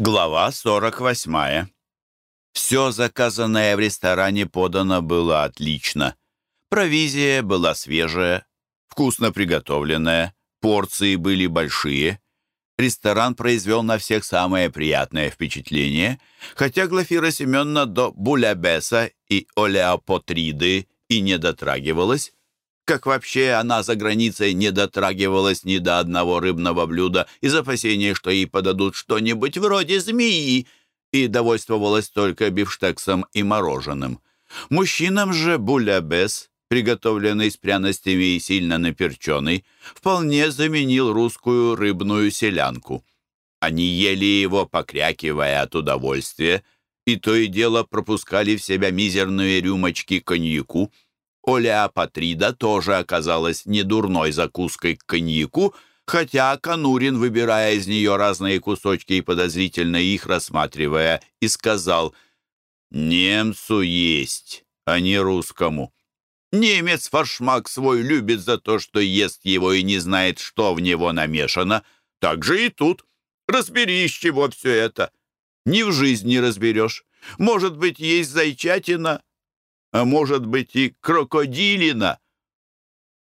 Глава 48. Все заказанное в ресторане подано было отлично. Провизия была свежая, вкусно приготовленная, порции были большие. Ресторан произвел на всех самое приятное впечатление, хотя Глафира Семеновна до булябеса и олеопотриды и не дотрагивалась, как вообще она за границей не дотрагивалась ни до одного рыбного блюда из опасения, что ей подадут что-нибудь вроде змеи, и довольствовалась только бифштексом и мороженым. Мужчинам же булябес, приготовленный с пряностями и сильно наперченный, вполне заменил русскую рыбную селянку. Они ели его, покрякивая от удовольствия, и то и дело пропускали в себя мизерные рюмочки коньяку — Оля Патрида тоже оказалась недурной закуской к коньяку, хотя Канурин, выбирая из нее разные кусочки и подозрительно их рассматривая, и сказал «Немцу есть, а не русскому». Немец фаршмак свой любит за то, что ест его и не знает, что в него намешано. Так же и тут. Разбери, из чего все это. Ни в жизни разберешь. Может быть, есть зайчатина, а может быть и крокодилина.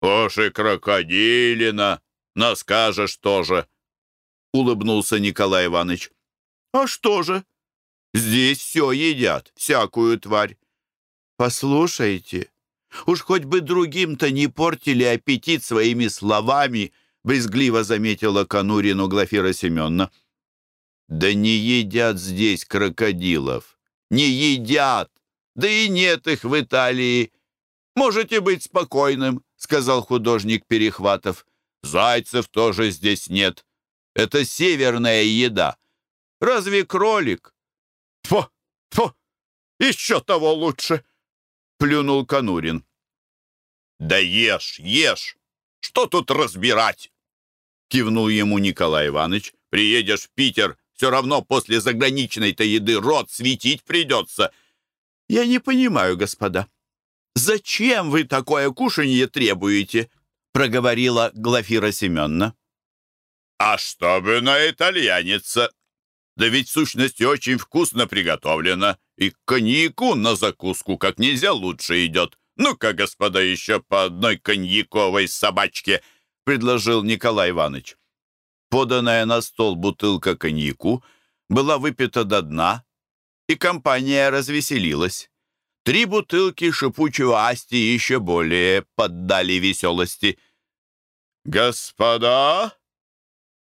«Ож и крокодилина! Но скажешь тоже!» — улыбнулся Николай Иванович. «А что же? Здесь все едят, всякую тварь. Послушайте, уж хоть бы другим-то не портили аппетит своими словами», — брезгливо заметила Конурину Глафира Семеновна. «Да не едят здесь крокодилов, не едят!» Да и нет их в Италии. Можете быть спокойным, сказал художник Перехватов. Зайцев тоже здесь нет. Это северная еда. Разве кролик? Фу, фу, еще того лучше, плюнул Конурин. Да ешь, ешь. Что тут разбирать? Кивнул ему Николай Иванович. Приедешь в Питер, все равно после заграничной-то еды рот светить придется. «Я не понимаю, господа, зачем вы такое кушанье требуете?» проговорила Глафира Семеновна. «А чтобы на итальяница! Да ведь в сущности очень вкусно приготовлено, и коньяку на закуску как нельзя лучше идет. Ну-ка, господа, еще по одной коньяковой собачке!» предложил Николай Иванович. Поданная на стол бутылка коньяку была выпита до дна, и компания развеселилась. Три бутылки шипучего асти еще более поддали веселости. «Господа,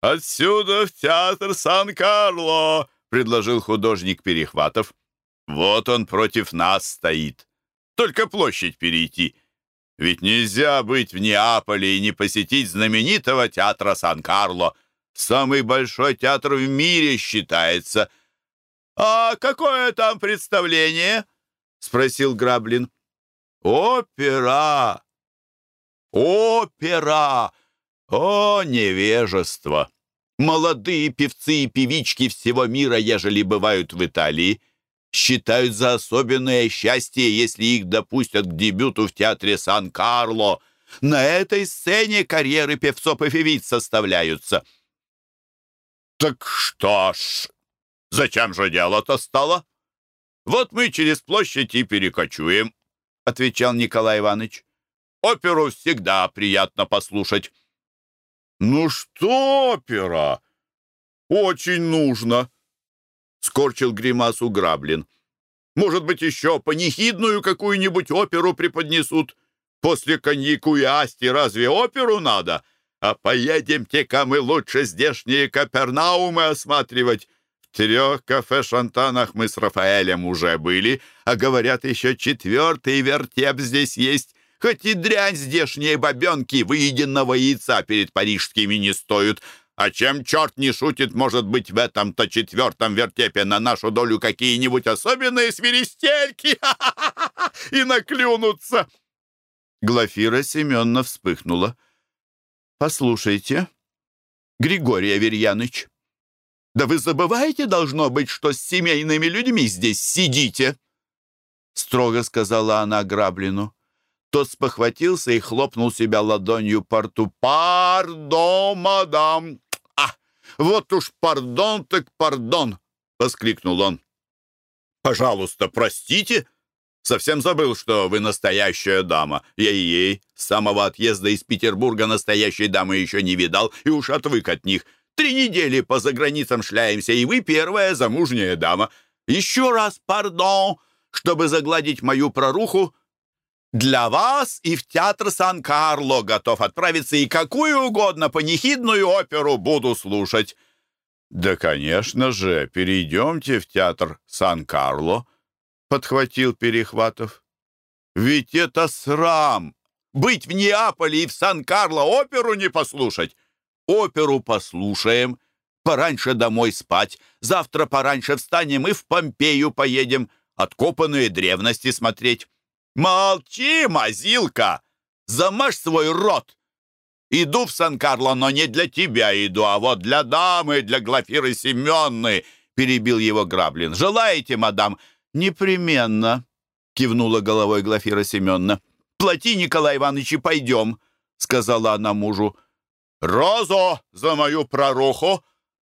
отсюда в театр Сан-Карло!» — предложил художник Перехватов. «Вот он против нас стоит. Только площадь перейти. Ведь нельзя быть в Неаполе и не посетить знаменитого театра Сан-Карло. Самый большой театр в мире считается — «А какое там представление?» — спросил Граблин. «Опера! Опера! О, невежество! Молодые певцы и певички всего мира, ежели бывают в Италии, считают за особенное счастье, если их допустят к дебюту в театре Сан-Карло. На этой сцене карьеры певцов и певиц составляются». «Так что ж», Зачем же дело-то стало? Вот мы через площадь и перекочуем, — отвечал Николай Иванович. Оперу всегда приятно послушать. Ну что опера? Очень нужно, — скорчил гримасу Граблин. Может быть, еще панихидную какую-нибудь оперу преподнесут? После коньяку и асти разве оперу надо? А поедемте-ка мы лучше здешние Капернаумы осматривать трех кафе-шантанах мы с Рафаэлем уже были, а говорят, еще четвертый вертеп здесь есть. Хоть и дрянь здешние бабенки выеденного яйца перед парижскими не стоят. А чем черт не шутит, может быть, в этом-то четвертом вертепе на нашу долю какие-нибудь особенные свиристельки и наклюнутся. Глафира Семеновна вспыхнула. «Послушайте, Григорий Аверьяныч, да вы забываете, должно быть, что с семейными людьми здесь сидите!» Строго сказала она Граблину. Тот спохватился и хлопнул себя ладонью по рту. «Пардон, мадам! А, вот уж пардон так пардон! — воскликнул он. «Пожалуйста, простите!» Совсем забыл, что вы настоящая дама. Я ей с самого отъезда из Петербурга настоящей дамы еще не видал и уж отвык от них. Три недели по заграницам шляемся, и вы первая замужняя дама. Еще раз пардон, чтобы загладить мою проруху. Для вас и в театр Сан-Карло готов отправиться и какую угодно панихидную оперу буду слушать». «Да, конечно же, перейдемте в театр Сан-Карло», — подхватил Перехватов. «Ведь это срам! Быть в Неаполе и в Сан-Карло оперу не послушать! Оперу послушаем, пораньше домой спать, завтра пораньше встанем и в Помпею поедем, откопанные древности смотреть. Молчи, мазилка! Замажь свой рот! Иду в Сан-Карло, но не для тебя иду, а вот для дамы, для Глафиры Семенны!» — перебил его Граблин. «Желаете, мадам?» «Непременно», — кивнула головой Глафира Семеновна. «Плати, Николай Иванович, и пойдем», — сказала она мужу. «Розу за мою проруху!»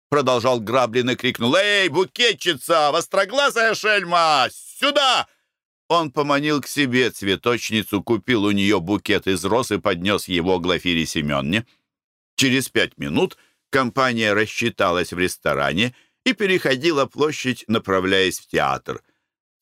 Продолжал Граблин и крикнул. «Эй, букетчица, востроглазая шельма, сюда!» Он поманил к себе цветочницу, купил у нее букет из роз и поднес его Глафире Семенне. Через пять минут компания рассчиталась в ресторане и переходила площадь, направляясь в театр —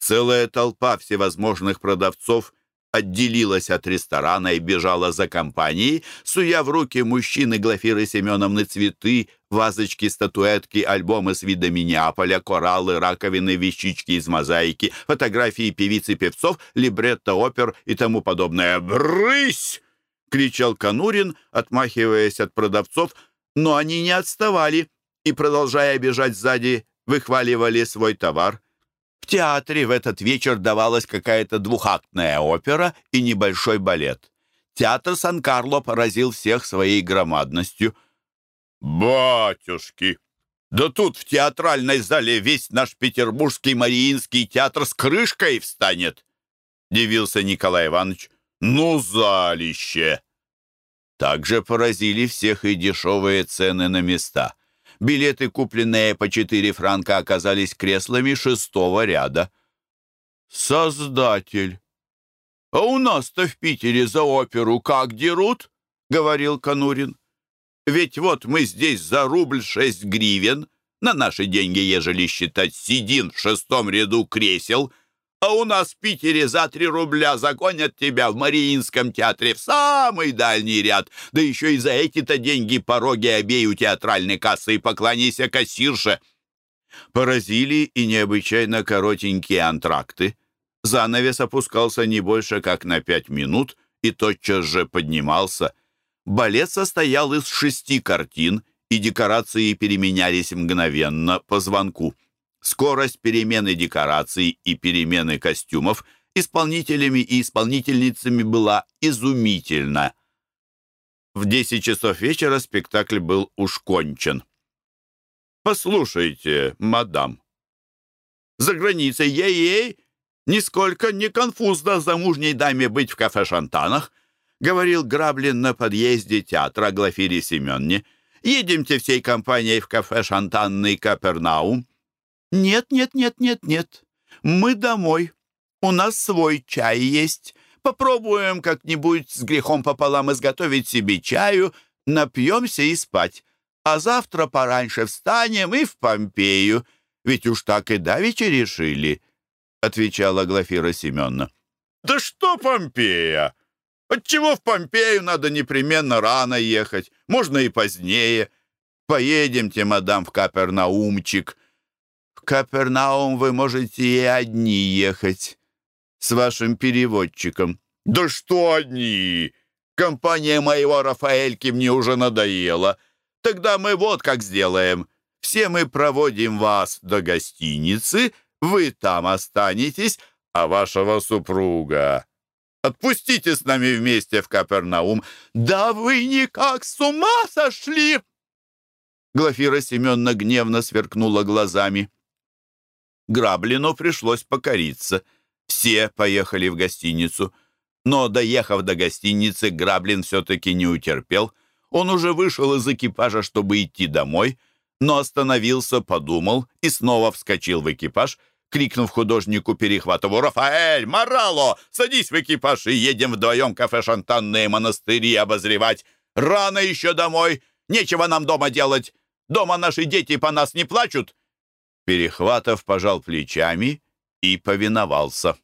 Целая толпа всевозможных продавцов отделилась от ресторана и бежала за компанией, суя в руки мужчины Глафиры Семеновны цветы, вазочки, статуэтки, альбомы с видами Неаполя, кораллы, раковины, вещички из мозаики, фотографии певиц и певцов, либретто опер и тому подобное. «Брысь!» — кричал Конурин, отмахиваясь от продавцов, но они не отставали и, продолжая бежать сзади, выхваливали свой товар — в театре в этот вечер давалась какая-то двухактная опера и небольшой балет. Театр Сан-Карло поразил всех своей громадностью. «Батюшки! Да тут в театральной зале весь наш петербургский Мариинский театр с крышкой встанет!» — дивился Николай Иванович. «Ну, залище!» Также поразили всех и дешевые цены на места — Билеты, купленные по 4 франка, оказались креслами шестого ряда. «Создатель! А у нас-то в Питере за оперу как дерут?» — говорил Конурин. «Ведь вот мы здесь за рубль шесть гривен, на наши деньги, ежели считать, сидин в шестом ряду кресел, а у нас в Питере за три рубля загонят тебя в Мариинском театре в самый дальний ряд. Да еще и за эти-то деньги пороги обею театральной кассы и поклонися кассирше. Поразили и необычайно коротенькие антракты. Занавес опускался не больше, как на пять минут, и тотчас же поднимался. Балет состоял из шести картин, и декорации переменялись мгновенно по звонку. Скорость перемены декораций и перемены костюмов исполнителями и исполнительницами была изумительна. В 10 часов вечера спектакль был уж кончен. «Послушайте, мадам, за границей ей-ей нисколько не конфузно замужней даме быть в кафе-шантанах», говорил Граблин на подъезде театра Глафире Семенне. «Едемте всей компанией в кафе «Шантанный Капернаум». «Нет, нет, нет, нет, нет. Мы домой. У нас свой чай есть. Попробуем как-нибудь с грехом пополам изготовить себе чаю, напьемся и спать. А завтра пораньше встанем и в Помпею. Ведь уж так и давеча решили», — отвечала Глафира Семеновна. «Да что Помпея? Отчего в Помпею надо непременно рано ехать? Можно и позднее. Поедемте, мадам, в Капернаумчик». Капернаум вы можете и одни ехать с вашим переводчиком». «Да что одни? Компания моего Рафаэльки мне уже надоела. Тогда мы вот как сделаем. Все мы проводим вас до гостиницы, вы там останетесь, а вашего супруга Отпустите с нами вместе в Капернаум. Да вы никак с ума сошли!» Глафира Семеновна гневно сверкнула глазами. Граблину пришлось покориться. Все поехали в гостиницу. Но, доехав до гостиницы, Граблин все-таки не утерпел. Он уже вышел из экипажа, чтобы идти домой, но остановился, подумал и снова вскочил в экипаж, крикнув художнику Перехватову «Рафаэль! Морало! Садись в экипаж и едем вдвоем кафе «Шантанные монастыри» обозревать! Рано еще домой! Нечего нам дома делать! Дома наши дети по нас не плачут!» Перехватов пожал плечами и повиновался.